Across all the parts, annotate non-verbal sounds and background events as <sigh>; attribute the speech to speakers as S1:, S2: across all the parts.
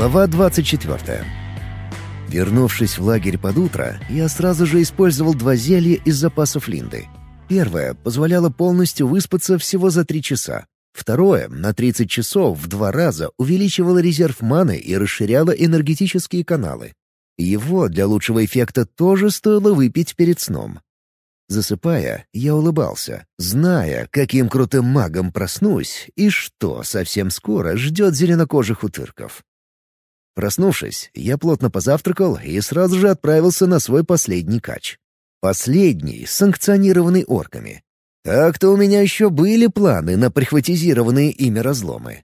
S1: Глава 24. Вернувшись в лагерь под утро, я сразу же использовал два зелья из запасов Линды. Первое позволяло полностью выспаться всего за три часа. Второе, на 30 часов в два раза увеличивало резерв маны и расширяло энергетические каналы. Его для лучшего эффекта тоже стоило выпить перед сном. Засыпая, я улыбался, зная, каким крутым магом проснусь и что совсем скоро ждет зеленокожих утырков. Проснувшись, я плотно позавтракал и сразу же отправился на свой последний кач. Последний, санкционированный орками. Так-то у меня еще были планы на прихватизированные ими разломы.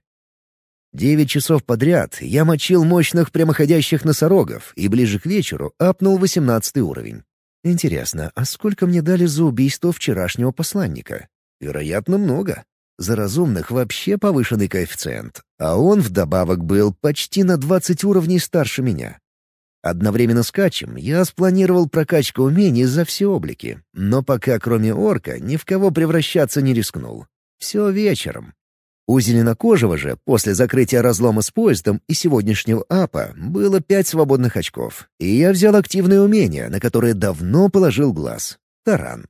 S1: Девять часов подряд я мочил мощных прямоходящих носорогов и ближе к вечеру апнул восемнадцатый уровень. Интересно, а сколько мне дали за убийство вчерашнего посланника? Вероятно, много. За разумных вообще повышенный коэффициент, а он вдобавок был почти на 20 уровней старше меня. Одновременно с качем я спланировал прокачку умений за все облики, но пока кроме орка ни в кого превращаться не рискнул. Все вечером. У зеленокожего же после закрытия разлома с поездом и сегодняшнего апа было пять свободных очков, и я взял активные умения, на которые давно положил глаз — таран.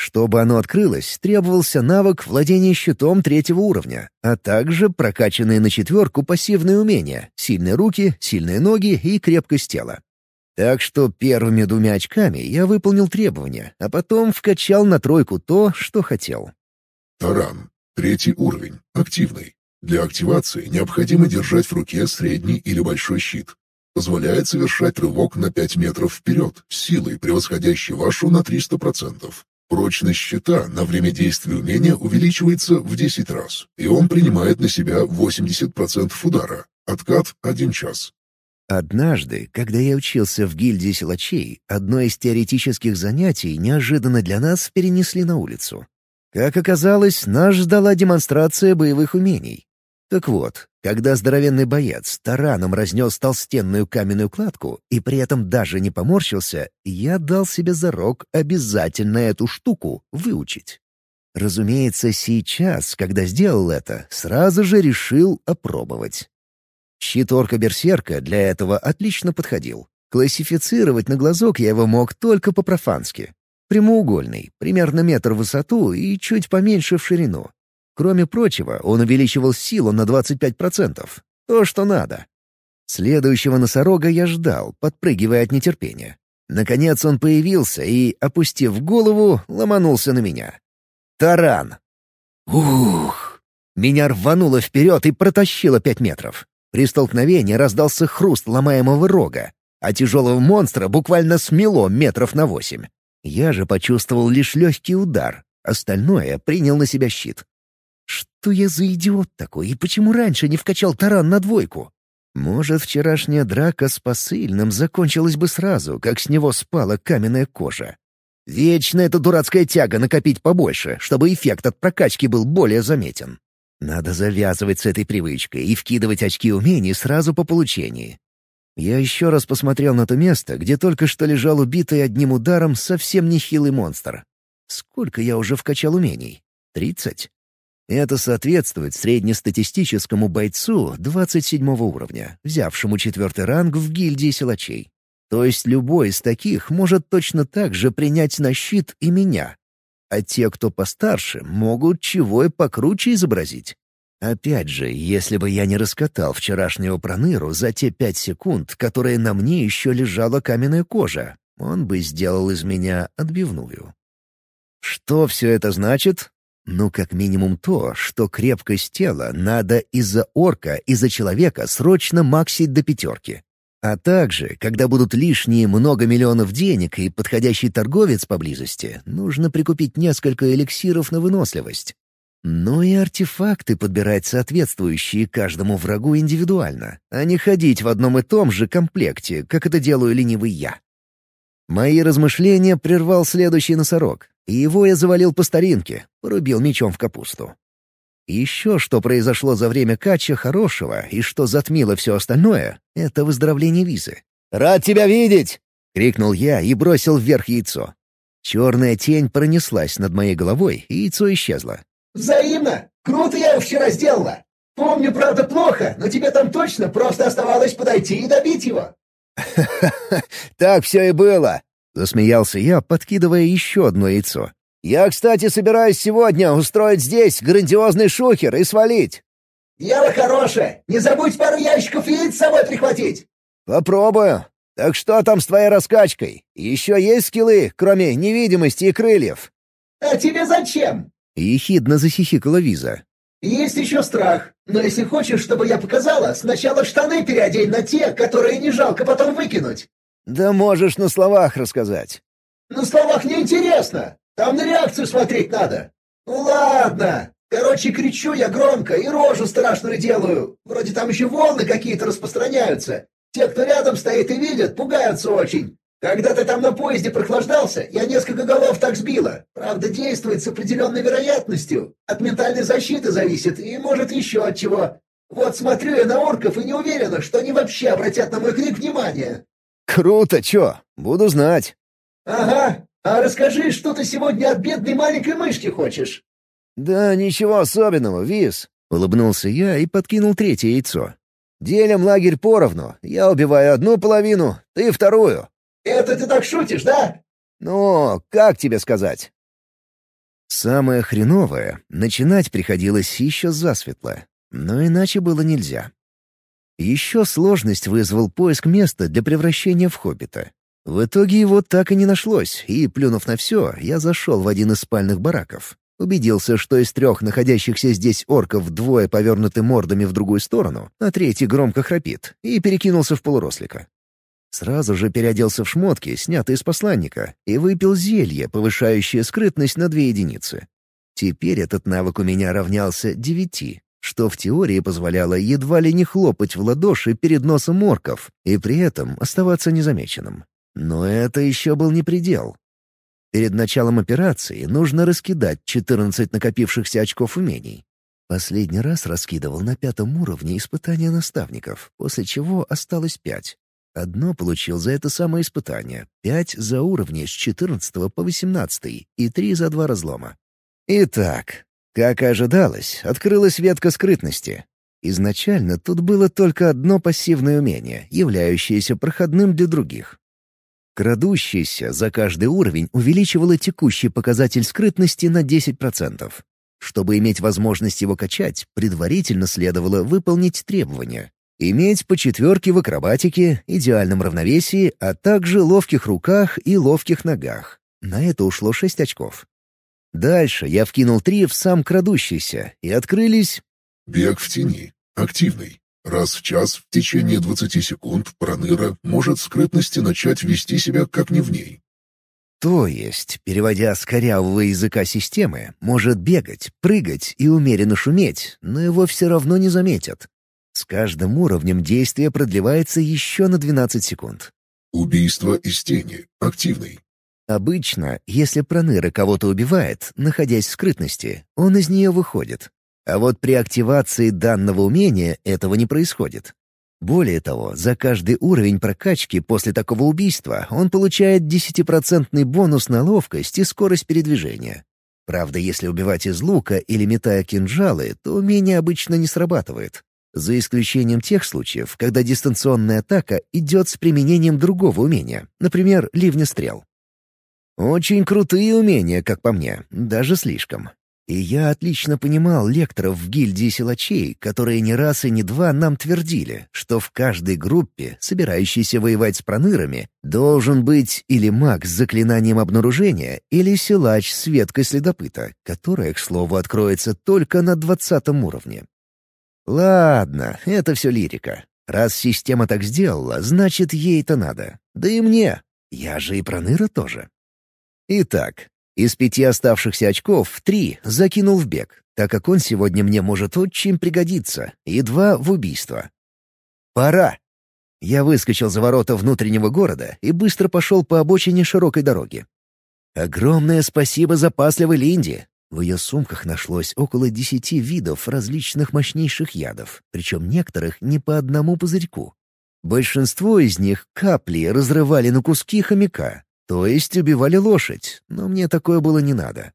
S1: Чтобы оно открылось, требовался навык владения щитом третьего уровня, а также прокачанные на четверку пассивные умения — сильные руки, сильные ноги и крепкость тела. Так что первыми двумя очками я выполнил требования, а потом вкачал на тройку то, что хотел.
S2: Таран. Третий уровень. Активный. Для активации необходимо держать в руке средний или большой щит. Позволяет совершать рывок на 5 метров вперед, силой, превосходящей вашу на 300%. Прочность щита на время действия умения увеличивается в 10 раз, и он принимает на себя 80% удара. Откат — 1 час.
S1: Однажды, когда я учился в гильдии силачей, одно из теоретических занятий неожиданно для нас перенесли на улицу. Как оказалось, нас ждала демонстрация боевых умений. Так вот, когда здоровенный боец тараном разнес толстенную каменную кладку и при этом даже не поморщился, я дал себе зарок обязательно эту штуку выучить. Разумеется, сейчас, когда сделал это, сразу же решил опробовать. Щит орка-берсерка для этого отлично подходил. Классифицировать на глазок я его мог только по-профански. Прямоугольный, примерно метр в высоту и чуть поменьше в ширину. Кроме прочего, он увеличивал силу на 25%. То, что надо. Следующего носорога я ждал, подпрыгивая от нетерпения. Наконец он появился и, опустив голову, ломанулся на меня. Таран! Ух! Меня рвануло вперед и протащило пять метров. При столкновении раздался хруст ломаемого рога, а тяжелого монстра буквально смело метров на восемь. Я же почувствовал лишь легкий удар, остальное принял на себя щит. Что я за идиот такой, и почему раньше не вкачал таран на двойку? Может, вчерашняя драка с посыльным закончилась бы сразу, как с него спала каменная кожа. Вечно эта дурацкая тяга накопить побольше, чтобы эффект от прокачки был более заметен. Надо завязывать с этой привычкой и вкидывать очки умений сразу по получении. Я еще раз посмотрел на то место, где только что лежал убитый одним ударом совсем нехилый монстр. Сколько я уже вкачал умений? Тридцать? Это соответствует среднестатистическому бойцу 27 уровня, взявшему четвертый ранг в гильдии силачей. То есть любой из таких может точно так же принять на щит и меня. А те, кто постарше, могут чего и покруче изобразить. Опять же, если бы я не раскатал вчерашнего проныру за те пять секунд, которые на мне еще лежала каменная кожа, он бы сделал из меня отбивную. Что все это значит? Ну, как минимум то, что крепкость тела надо из-за орка и за человека срочно максить до пятерки. А также, когда будут лишние много миллионов денег и подходящий торговец поблизости, нужно прикупить несколько эликсиров на выносливость. Ну и артефакты подбирать соответствующие каждому врагу индивидуально, а не ходить в одном и том же комплекте, как это делаю ленивый я. Мои размышления прервал следующий носорог, и его я завалил по старинке, порубил мечом в капусту. Еще что произошло за время кача хорошего и что затмило все остальное — это выздоровление визы. «Рад тебя видеть!» — крикнул я и бросил вверх яйцо. Черная тень пронеслась над моей головой, и яйцо исчезло.
S3: «Взаимно! Круто я вчера сделала!» Помню, правда, плохо, но тебе там точно просто оставалось подойти и добить его». <laughs>
S1: «Так все и было», — засмеялся я, подкидывая еще одно яйцо. «Я, кстати, собираюсь сегодня устроить здесь грандиозный шухер и свалить».
S3: «Дело хорошее! Не забудь пару ящиков яиц с собой прихватить!»
S1: «Попробую. Так что там с твоей раскачкой? Еще есть скиллы, кроме невидимости и крыльев?»
S3: «А тебе зачем?»
S1: — ехидно захихикала Виза.
S3: «Есть еще страх. Но если хочешь, чтобы я показала, сначала штаны переодень на те, которые не жалко потом выкинуть».
S1: «Да можешь на словах рассказать».
S3: «На словах неинтересно. Там на реакцию смотреть надо». «Ну ладно. Короче, кричу я громко и рожу страшную делаю. Вроде там еще волны какие-то распространяются. Те, кто рядом стоит и видят, пугаются очень. Когда ты там на поезде прохлаждался, я несколько голов так сбила. Правда, действует с определенной вероятностью. От ментальной защиты зависит и, может, еще от чего. Вот смотрю я на орков и не уверена, что они вообще обратят на мой крик внимание».
S1: «Круто, чё? Буду знать».
S3: «Ага. А расскажи, что ты сегодня от бедной маленькой мышки хочешь?»
S1: «Да ничего особенного, Виз», — улыбнулся я и подкинул третье яйцо. «Делим лагерь поровну. Я убиваю одну половину, ты вторую».
S3: «Это ты так шутишь, да?»
S1: «Ну, как тебе сказать?» Самое хреновое — начинать приходилось еще засветло, но иначе было нельзя. Еще сложность вызвал поиск места для превращения в хоббита. В итоге его так и не нашлось, и, плюнув на все, я зашел в один из спальных бараков. Убедился, что из трех находящихся здесь орков двое повернуты мордами в другую сторону, а третий громко храпит, и перекинулся в полурослика. Сразу же переоделся в шмотки, снятые из посланника, и выпил зелье, повышающее скрытность на две единицы. Теперь этот навык у меня равнялся девяти, что в теории позволяло едва ли не хлопать в ладоши перед носом орков и при этом оставаться незамеченным. Но это еще был не предел. Перед началом операции нужно раскидать 14 накопившихся очков умений. Последний раз раскидывал на пятом уровне испытания наставников, после чего осталось пять. Одно получил за это самое испытание, пять за уровни с 14 по 18 и три за два разлома. Итак, как и ожидалось, открылась ветка скрытности. Изначально тут было только одно пассивное умение, являющееся проходным для других. Крадущийся за каждый уровень увеличивало текущий показатель скрытности на 10%. Чтобы иметь возможность его качать, предварительно следовало выполнить требования. Иметь по четверке в акробатике, идеальном равновесии, а также ловких руках и ловких ногах. На это ушло 6 очков. Дальше я вкинул три в сам крадущийся, и открылись...
S2: Бег в тени. Активный. Раз в час в течение 20 секунд проныра может в скрытности начать вести себя как не в ней.
S1: То есть, переводя с корявого языка системы, может бегать, прыгать и умеренно шуметь, но его все равно не заметят. С каждым уровнем действие продлевается еще на 12 секунд.
S2: Убийство из тени. Активный.
S1: Обычно, если проныра кого-то убивает, находясь в скрытности, он из нее выходит. А вот при активации данного умения этого не происходит. Более того, за каждый уровень прокачки после такого убийства он получает 10% бонус на ловкость и скорость передвижения. Правда, если убивать из лука или метая кинжалы, то умение обычно не срабатывает. За исключением тех случаев, когда дистанционная атака идет с применением другого умения, например, ливня стрел. Очень крутые умения, как по мне, даже слишком. И я отлично понимал лекторов в гильдии силачей, которые не раз и не два нам твердили, что в каждой группе, собирающейся воевать с пронырами, должен быть или маг с заклинанием обнаружения, или силач с веткой следопыта, которая, к слову, откроется только на двадцатом уровне. Ладно, это все лирика. Раз система так сделала, значит, ей-то надо. Да и мне. Я же и проныра тоже. Итак, из пяти оставшихся очков три закинул в бег, так как он сегодня мне может очень пригодиться, и два в убийство. Пора. Я выскочил за ворота внутреннего города и быстро пошел по обочине широкой дороги. Огромное спасибо запасливой Линде. В ее сумках нашлось около десяти видов различных мощнейших ядов, причем некоторых не по одному пузырьку. Большинство из них капли разрывали на куски хомяка, то есть убивали лошадь, но мне такое было не надо.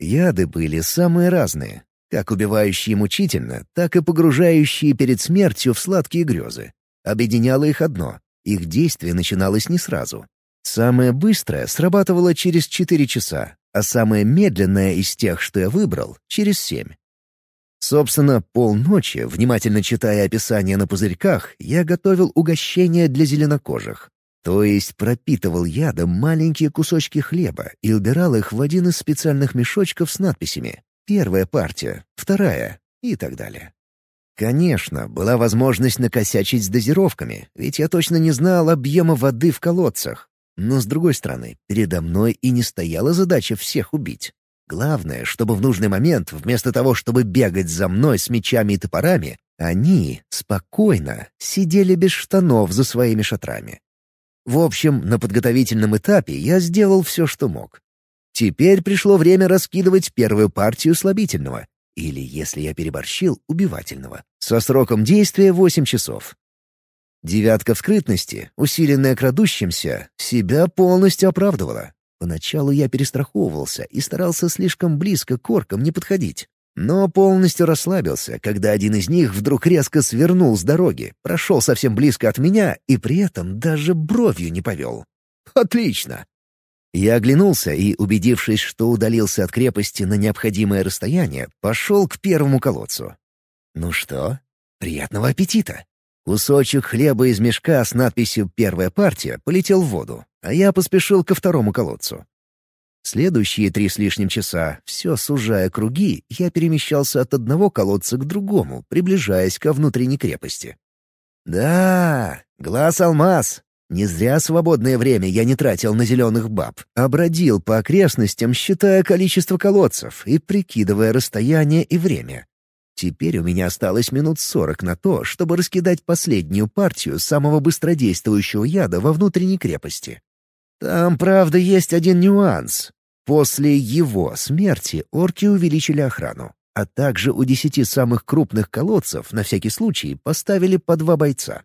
S1: Яды были самые разные. как убивающие мучительно, так и погружающие перед смертью в сладкие грезы. Объединяло их одно — их действие начиналось не сразу. Самое быстрое срабатывало через четыре часа, а самое медленное из тех, что я выбрал, — через семь. Собственно, полночи, внимательно читая описание на пузырьках, я готовил угощение для зеленокожих. То есть пропитывал ядом маленькие кусочки хлеба и убирал их в один из специальных мешочков с надписями Первая партия, вторая и так далее. Конечно, была возможность накосячить с дозировками, ведь я точно не знал объема воды в колодцах. Но, с другой стороны, передо мной и не стояла задача всех убить. Главное, чтобы в нужный момент, вместо того, чтобы бегать за мной с мечами и топорами, они спокойно сидели без штанов за своими шатрами. В общем, на подготовительном этапе я сделал все, что мог. Теперь пришло время раскидывать первую партию слабительного, или, если я переборщил, убивательного, со сроком действия 8 часов. Девятка в скрытности, усиленная крадущимся, себя полностью оправдывала. Поначалу я перестраховывался и старался слишком близко к оркам не подходить. Но полностью расслабился, когда один из них вдруг резко свернул с дороги, прошел совсем близко от меня и при этом даже бровью не повел. Отлично! Я оглянулся и, убедившись, что удалился от крепости на необходимое расстояние, пошел к первому колодцу. Ну что, приятного аппетита! Кусочек хлеба из мешка с надписью «Первая партия» полетел в воду, а я поспешил ко второму колодцу. Следующие три с лишним часа, все сужая круги, я перемещался от одного колодца к другому, приближаясь ко внутренней крепости. Да, глаз-алмаз, не зря свободное время я не тратил на зеленых баб, а бродил по окрестностям, считая количество колодцев и прикидывая расстояние и время. Теперь у меня осталось минут сорок на то, чтобы раскидать последнюю партию самого быстродействующего яда во внутренней крепости. Там, правда, есть один нюанс. После его смерти орки увеличили охрану, а также у десяти самых крупных колодцев на всякий случай поставили по два бойца.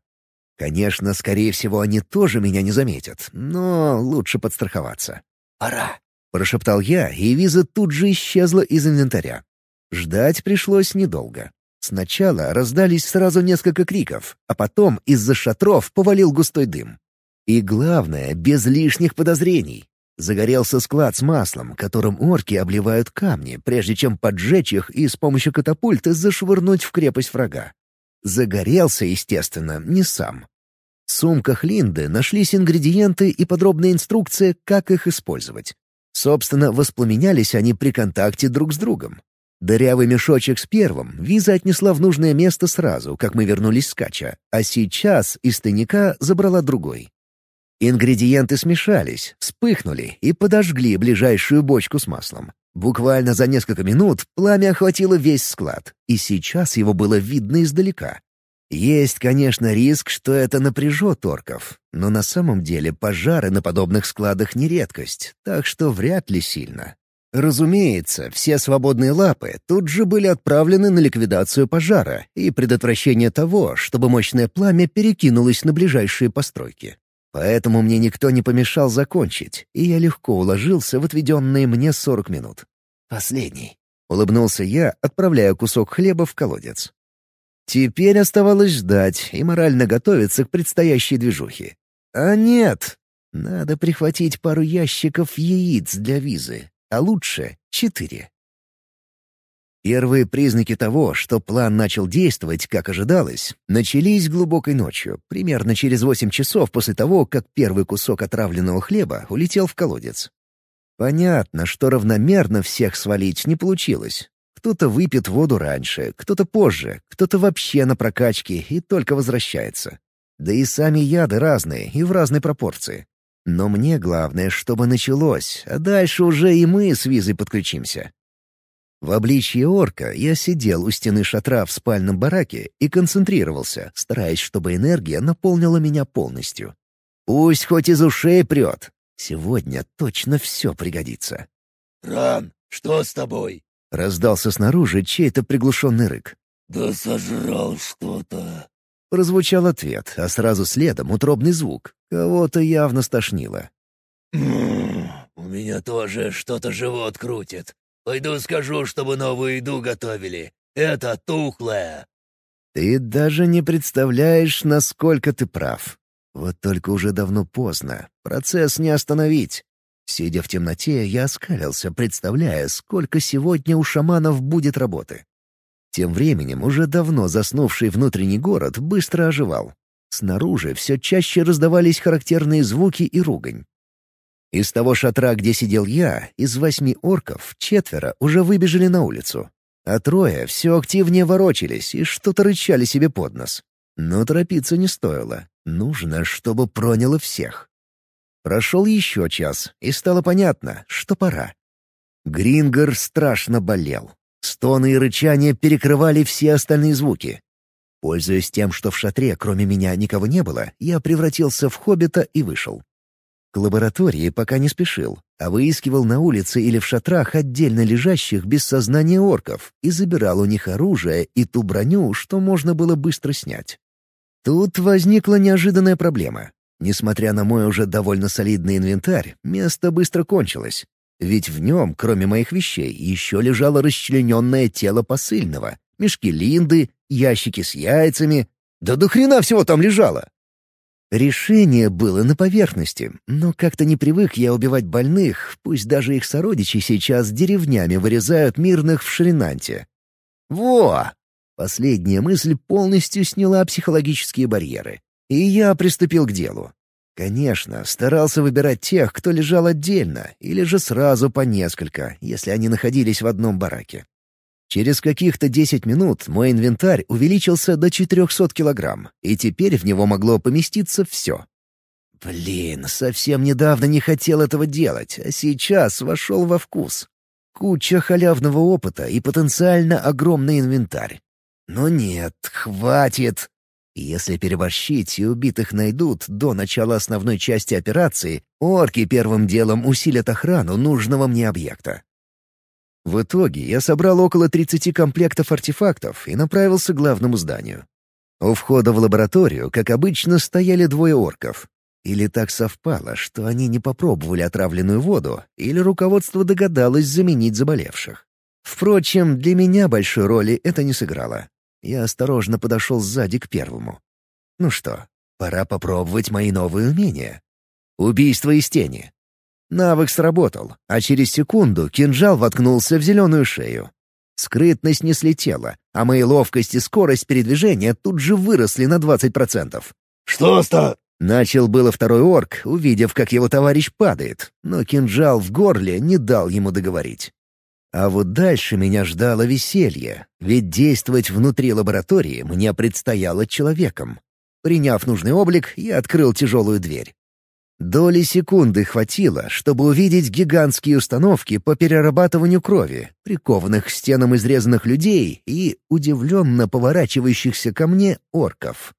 S1: Конечно, скорее всего, они тоже меня не заметят, но лучше подстраховаться. «Пора!» — прошептал я, и виза тут же исчезла из инвентаря. Ждать пришлось недолго. Сначала раздались сразу несколько криков, а потом из-за шатров повалил густой дым. И главное, без лишних подозрений. Загорелся склад с маслом, которым орки обливают камни, прежде чем поджечь их и с помощью катапульты зашвырнуть в крепость врага. Загорелся, естественно, не сам. В сумках Линды нашлись ингредиенты и подробная инструкция, как их использовать. Собственно, воспламенялись они при контакте друг с другом. Дырявый мешочек с первым Виза отнесла в нужное место сразу, как мы вернулись с Кача, а сейчас из тайника забрала другой. Ингредиенты смешались, вспыхнули и подожгли ближайшую бочку с маслом. Буквально за несколько минут пламя охватило весь склад, и сейчас его было видно издалека. Есть, конечно, риск, что это напряжет орков, но на самом деле пожары на подобных складах не редкость, так что вряд ли сильно. Разумеется, все свободные лапы тут же были отправлены на ликвидацию пожара и предотвращение того, чтобы мощное пламя перекинулось на ближайшие постройки. Поэтому мне никто не помешал закончить, и я легко уложился в отведенные мне сорок минут. «Последний», — улыбнулся я, отправляя кусок хлеба в колодец. Теперь оставалось ждать и морально готовиться к предстоящей движухе. А нет, надо прихватить пару ящиков яиц для визы, а лучше четыре. Первые признаки того, что план начал действовать, как ожидалось, начались глубокой ночью, примерно через восемь часов после того, как первый кусок отравленного хлеба улетел в колодец. Понятно, что равномерно всех свалить не получилось. Кто-то выпьет воду раньше, кто-то позже, кто-то вообще на прокачке и только возвращается. Да и сами яды разные и в разной пропорции. Но мне главное, чтобы началось, а дальше уже и мы с визой подключимся. В обличье орка я сидел у стены шатра в спальном бараке и концентрировался, стараясь, чтобы энергия наполнила меня полностью. Пусть хоть из ушей прет. Сегодня точно все пригодится.
S4: «Ран, что с тобой?»
S1: — раздался снаружи чей-то приглушенный рык.
S4: «Да сожрал что-то».
S1: Прозвучал ответ, а сразу следом утробный звук. Кого-то явно стошнило.
S4: «У меня тоже что-то живот крутит. Пойду скажу, чтобы новую еду готовили. Это тухлая».
S1: «Ты даже не представляешь, насколько ты прав. Вот только уже давно поздно. Процесс не остановить. Сидя в темноте, я оскалился, представляя, сколько сегодня у шаманов будет работы. Тем временем уже давно заснувший внутренний город быстро оживал. Снаружи все чаще раздавались характерные звуки и ругань. Из того шатра, где сидел я, из восьми орков четверо уже выбежали на улицу. А трое все активнее ворочались и что-то рычали себе под нос. Но торопиться не стоило. Нужно, чтобы проняло всех. Прошел еще час, и стало понятно, что пора. Грингер страшно болел. Стоны и рычания перекрывали все остальные звуки. Пользуясь тем, что в шатре кроме меня никого не было, я превратился в хоббита и вышел. К лаборатории пока не спешил, а выискивал на улице или в шатрах отдельно лежащих без сознания орков и забирал у них оружие и ту броню, что можно было быстро снять. Тут возникла неожиданная проблема. Несмотря на мой уже довольно солидный инвентарь, место быстро кончилось. Ведь в нем, кроме моих вещей, еще лежало расчлененное тело посыльного, мешки линды, ящики с яйцами. Да до хрена всего там лежало! Решение было на поверхности, но как-то не привык я убивать больных, пусть даже их сородичи сейчас деревнями вырезают мирных в Шринанте. Во! Последняя мысль полностью сняла психологические барьеры. И я приступил к делу. Конечно, старался выбирать тех, кто лежал отдельно, или же сразу по несколько, если они находились в одном бараке. Через каких-то 10 минут мой инвентарь увеличился до 400 килограмм, и теперь в него могло поместиться все. Блин, совсем недавно не хотел этого делать, а сейчас вошел во вкус. Куча халявного опыта и потенциально огромный инвентарь. Но нет, хватит. Если переборщить и убитых найдут до начала основной части операции, орки первым делом усилят охрану нужного мне объекта. В итоге я собрал около 30 комплектов артефактов и направился к главному зданию. У входа в лабораторию, как обычно, стояли двое орков. Или так совпало, что они не попробовали отравленную воду, или руководство догадалось заменить заболевших. Впрочем, для меня большой роли это не сыграло. Я осторожно подошел сзади к первому. Ну что, пора попробовать мои новые умения. Убийство из тени. Навык сработал, а через секунду кинжал воткнулся в зеленую шею. Скрытность не слетела, а мои ловкость и скорость передвижения тут же выросли на 20%.
S4: «Что ста?»
S1: Начал было второй орк, увидев, как его товарищ падает, но кинжал в горле не дал ему договорить. А вот дальше меня ждало веселье, ведь действовать внутри лаборатории мне предстояло человеком. Приняв нужный облик, я открыл тяжелую дверь. Доли секунды хватило, чтобы увидеть гигантские установки по перерабатыванию крови, прикованных к стенам изрезанных людей и удивленно поворачивающихся ко мне орков.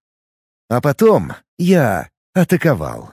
S1: А потом я атаковал.